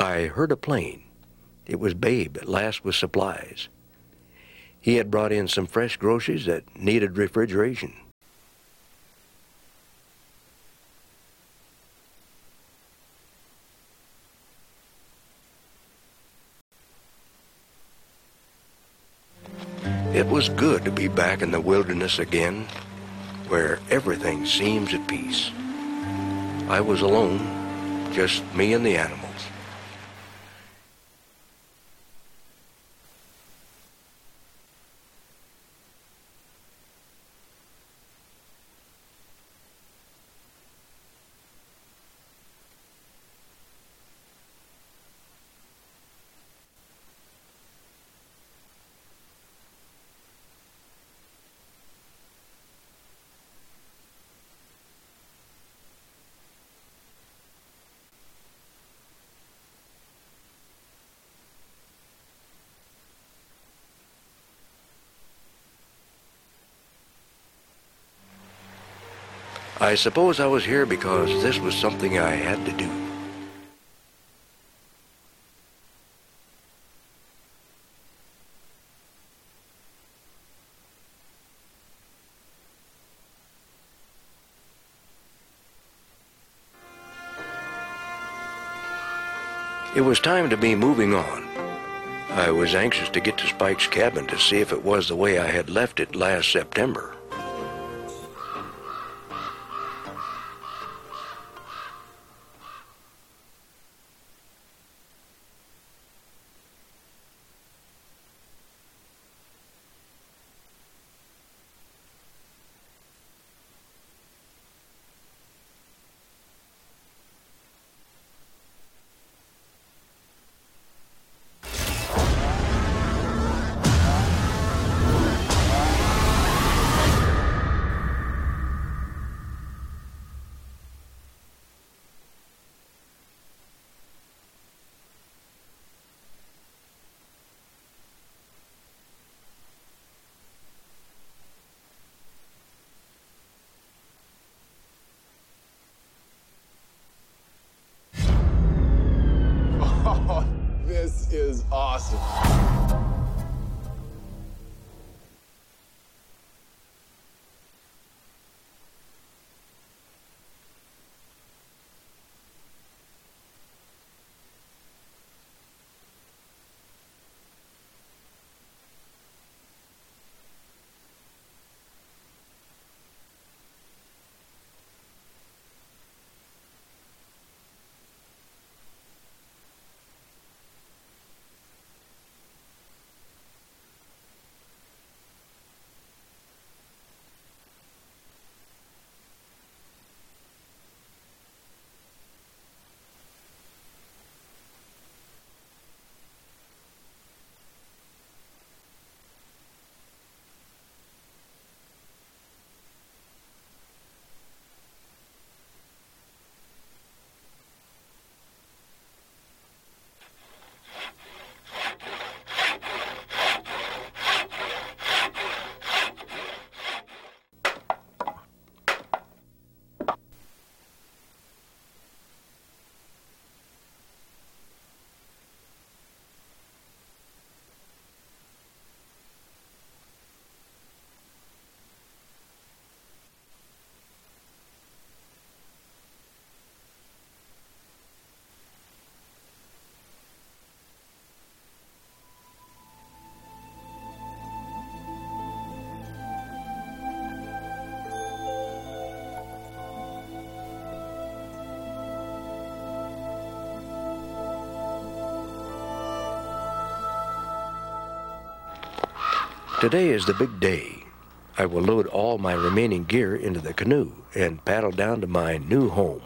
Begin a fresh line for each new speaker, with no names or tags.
I heard a plane. It was Babe at last with supplies. He had brought in some fresh groceries that needed refrigeration. It was good to be back in the wilderness again, where everything seems at peace. I was alone, just me and the animals. I suppose I was here because this was something I had to do. It was time to be moving on. I was anxious to get to Spike's cabin to see if it was the way I had left it last September.
Is awesome.
Today is the big day. I will load all my remaining gear into the canoe and paddle down to my new home.